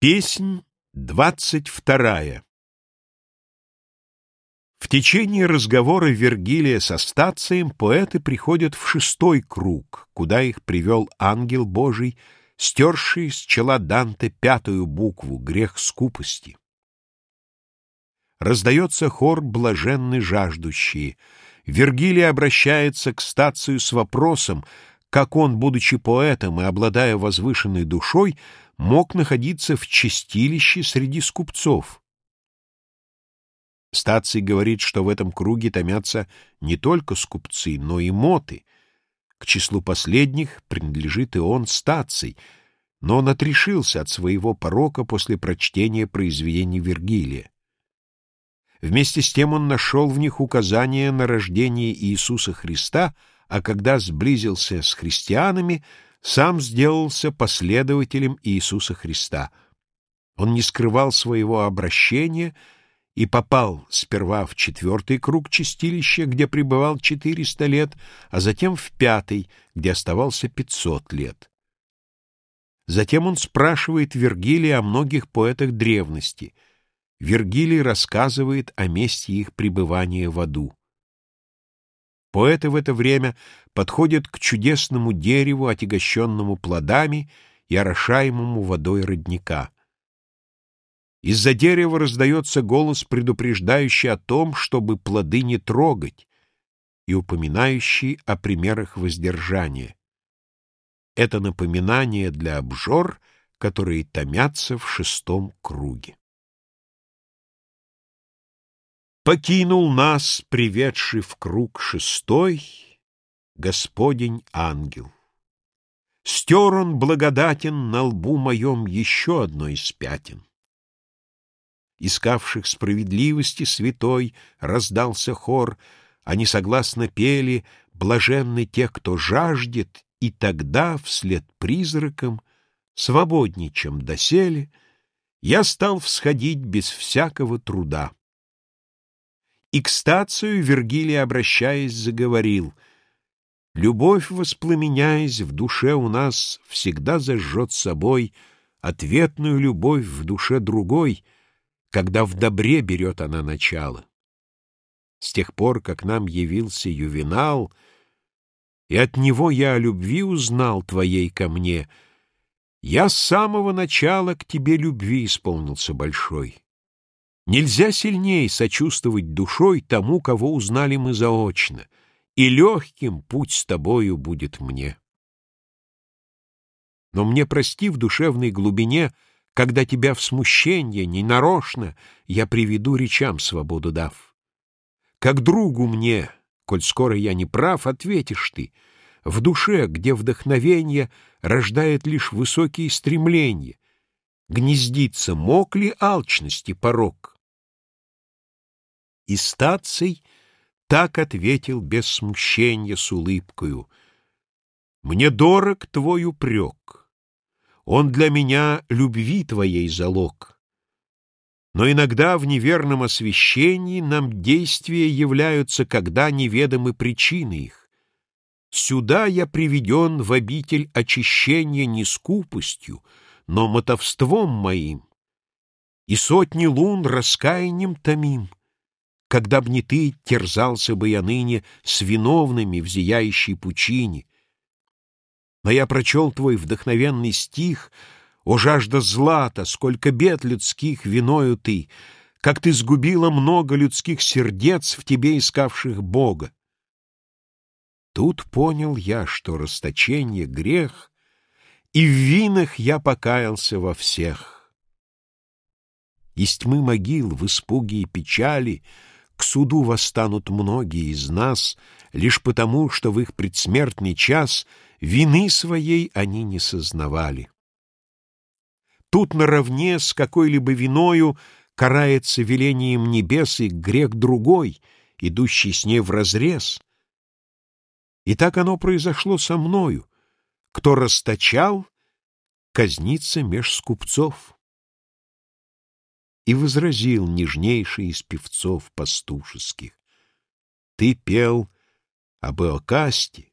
Песнь двадцать вторая В течение разговора Вергилия со Стацием поэты приходят в шестой круг, куда их привел ангел Божий, стерший с чела Данте пятую букву «Грех скупости». Раздается хор блаженный жаждущие. Вергилий обращается к Стацию с вопросом, как он, будучи поэтом и обладая возвышенной душой, мог находиться в чистилище среди скупцов. Стаций говорит, что в этом круге томятся не только скупцы, но и моты. К числу последних принадлежит и он, Стаций, но он отрешился от своего порока после прочтения произведений Вергилия. Вместе с тем он нашел в них указание на рождение Иисуса Христа — а когда сблизился с христианами, сам сделался последователем Иисуса Христа. Он не скрывал своего обращения и попал сперва в четвертый круг чистилища, где пребывал четыреста лет, а затем в пятый, где оставался пятьсот лет. Затем он спрашивает Вергилия о многих поэтах древности. Вергилий рассказывает о месте их пребывания в аду. Поэты в это время подходят к чудесному дереву, отягощенному плодами и орошаемому водой родника. Из-за дерева раздается голос, предупреждающий о том, чтобы плоды не трогать, и упоминающий о примерах воздержания. Это напоминание для обжор, которые томятся в шестом круге. Покинул нас, приведший в круг шестой, Господень ангел. Стер он благодатен на лбу моем еще одной из пятен. Искавших справедливости святой раздался хор, Они согласно пели, блаженны те, кто жаждет, И тогда, вслед призракам, свободней, чем доселе, Я стал всходить без всякого труда. И к стацию Вергилий, обращаясь, заговорил. «Любовь, воспламеняясь в душе у нас, всегда зажжет собой ответную любовь в душе другой, когда в добре берет она начало. С тех пор, как нам явился Ювенал, и от него я о любви узнал твоей ко мне, я с самого начала к тебе любви исполнился большой. Нельзя сильнее сочувствовать душой тому, кого узнали мы заочно, и легким путь с тобою будет мне. Но мне прости в душевной глубине, когда тебя в смущение, ненарочно, я приведу речам свободу дав. Как другу мне, коль скоро я не прав, ответишь ты, в душе, где вдохновение рождает лишь высокие стремления, гнездится мог ли алчности порог? И стаций так ответил без смущения с улыбкою. «Мне дорог твой упрек, он для меня любви твоей залог. Но иногда в неверном освещении нам действия являются, когда неведомы причины их. Сюда я приведен в обитель очищения не скупостью, но мотовством моим, и сотни лун раскаянием томим. Когда б не ты, терзался бы я ныне с виновными в зияющей пучине. Но я прочел твой вдохновенный стих, О, жажда злата, сколько бед людских виною ты, Как ты сгубила много людских сердец, В тебе искавших Бога. Тут понял я, что расточение — грех, И в винах я покаялся во всех. Из тьмы могил в испуге и печали — к суду восстанут многие из нас лишь потому, что в их предсмертный час вины своей они не сознавали. Тут наравне с какой-либо виною карается велением небес и грех другой, идущий с ней вразрез. И так оно произошло со мною. Кто расточал, казнится меж скупцов и возразил нежнейший из певцов пастушеских. Ты пел об Эокасте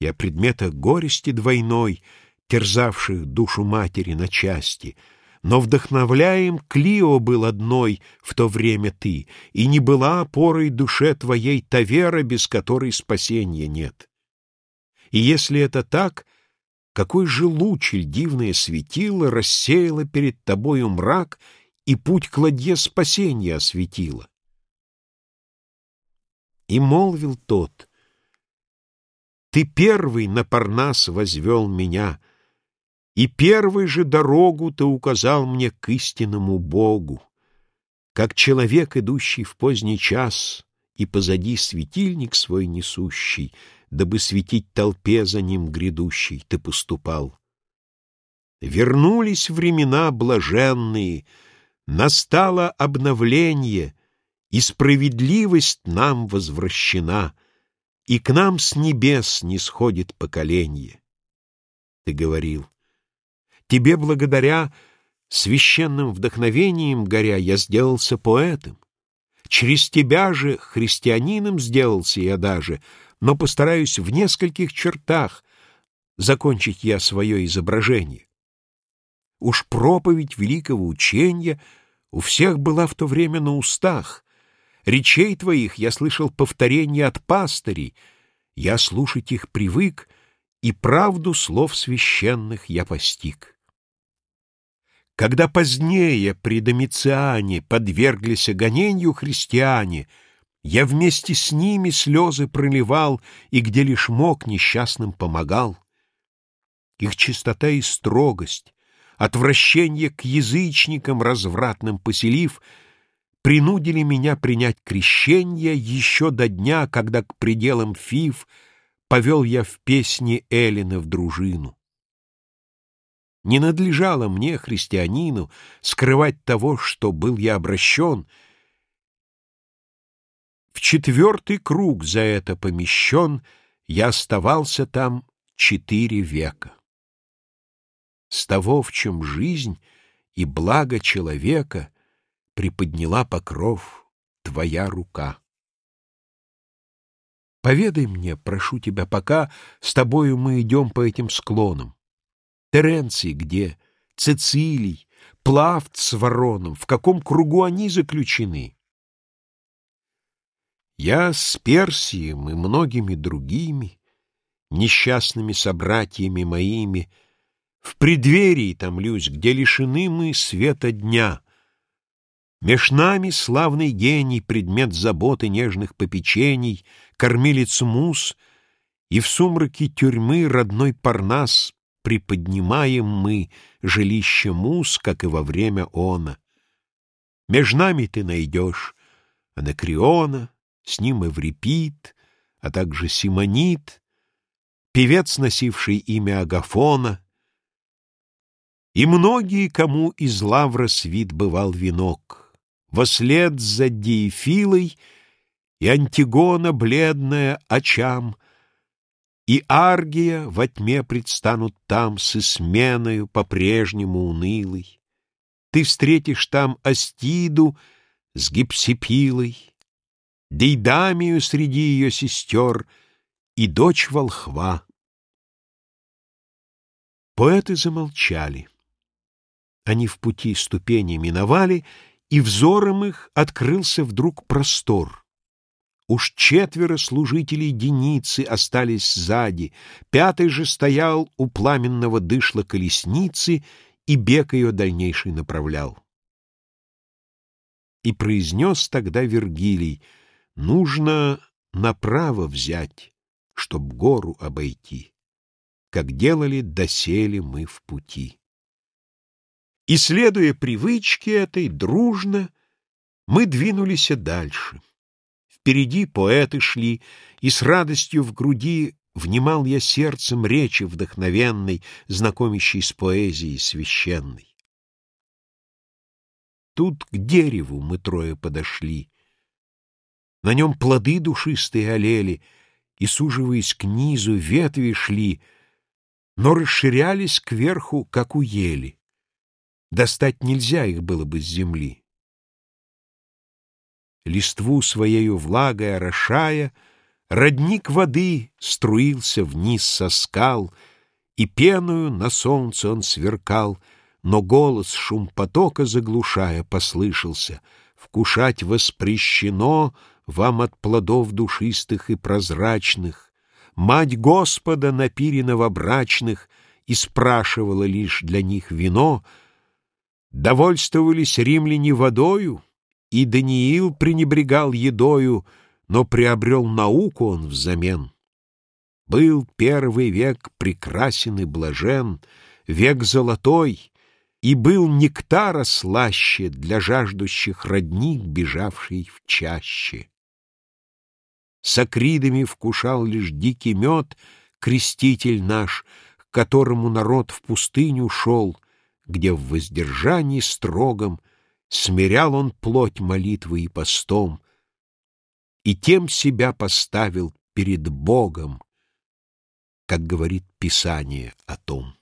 и о предметах горести двойной, терзавших душу матери на части, но вдохновляем Клио был одной в то время ты, и не была опорой душе твоей та вера, без которой спасения нет. И если это так, какой же луч дивное светило рассеяло перед тобою мрак и путь к ладье спасения осветило? И молвил тот, «Ты первый на Парнас возвел меня, и первой же дорогу ты указал мне к истинному Богу, как человек, идущий в поздний час, и позади светильник свой несущий, дабы светить толпе за ним грядущей, ты поступал. Вернулись времена блаженные, настало обновление, и справедливость нам возвращена, и к нам с небес не сходит поколение. Ты говорил, тебе благодаря священным вдохновением горя я сделался поэтом. Через тебя же христианином сделался я даже, но постараюсь в нескольких чертах закончить я свое изображение. Уж проповедь великого учения у всех была в то время на устах, Речей твоих я слышал повторения от пастырей, я слушать их привык, и правду слов священных я постиг. Когда позднее при Домициане подверглись гонению христиане, я вместе с ними слезы проливал и где лишь мог несчастным помогал. Их чистота и строгость, отвращение к язычникам развратным поселив — принудили меня принять крещение еще до дня, когда к пределам Фив повел я в песни Эллины в дружину. Не надлежало мне, христианину, скрывать того, что был я обращен. В четвертый круг за это помещен, я оставался там четыре века. С того, в чем жизнь и благо человека — приподняла покров твоя рука. Поведай мне, прошу тебя, пока с тобою мы идем по этим склонам. Теренций где? Цицилий? Плавт с вороном? В каком кругу они заключены? Я с Персием и многими другими, несчастными собратьями моими, в преддверии томлюсь, где лишены мы света дня — Меж нами славный гений, предмет заботы нежных попечений, кормилец мус, и в сумраке тюрьмы родной Парнас приподнимаем мы жилище мус, как и во время она. Меж нами ты найдешь Анакриона, с ним Эврипид, а также Симонит, певец, носивший имя Агафона, и многие, кому из лавра свит бывал венок вослед за Диефилой, и Антигона, бледная, очам, и Аргия во тьме предстанут там с изменою по-прежнему унылой. Ты встретишь там Астиду с Гипсипилой, Дейдамию среди ее сестер и дочь волхва. Поэты замолчали. Они в пути ступени миновали — и взором их открылся вдруг простор. Уж четверо служителей Деницы остались сзади, пятый же стоял у пламенного дышла колесницы и бег ее дальнейший направлял. И произнес тогда Вергилий, нужно направо взять, чтоб гору обойти, как делали доселе мы в пути. И, следуя привычке этой, дружно мы двинулись дальше. Впереди поэты шли, и с радостью в груди внимал я сердцем речи вдохновенной, знакомящей с поэзией священной. Тут к дереву мы трое подошли. На нем плоды душистые олели, и, суживаясь к низу, ветви шли, но расширялись кверху, как у ели. Достать нельзя их было бы с земли. Листву своею влагой орошая, Родник воды струился вниз со скал, И пеною на солнце он сверкал, но голос, шум потока заглушая, послышался. Вкушать воспрещено вам от плодов душистых и прозрачных. Мать Господа на пире новобрачных и спрашивала лишь для них вино. Довольствовались римляне водою, и Даниил пренебрегал едою, но приобрел науку он взамен. Был первый век прекрасен и блажен, век золотой, и был нектара слаще для жаждущих родник, бежавший в чаще. С акридами вкушал лишь дикий мед креститель наш, к которому народ в пустыню шел, где в воздержании строгом смирял он плоть молитвы и постом, и тем себя поставил перед Богом, как говорит Писание о том.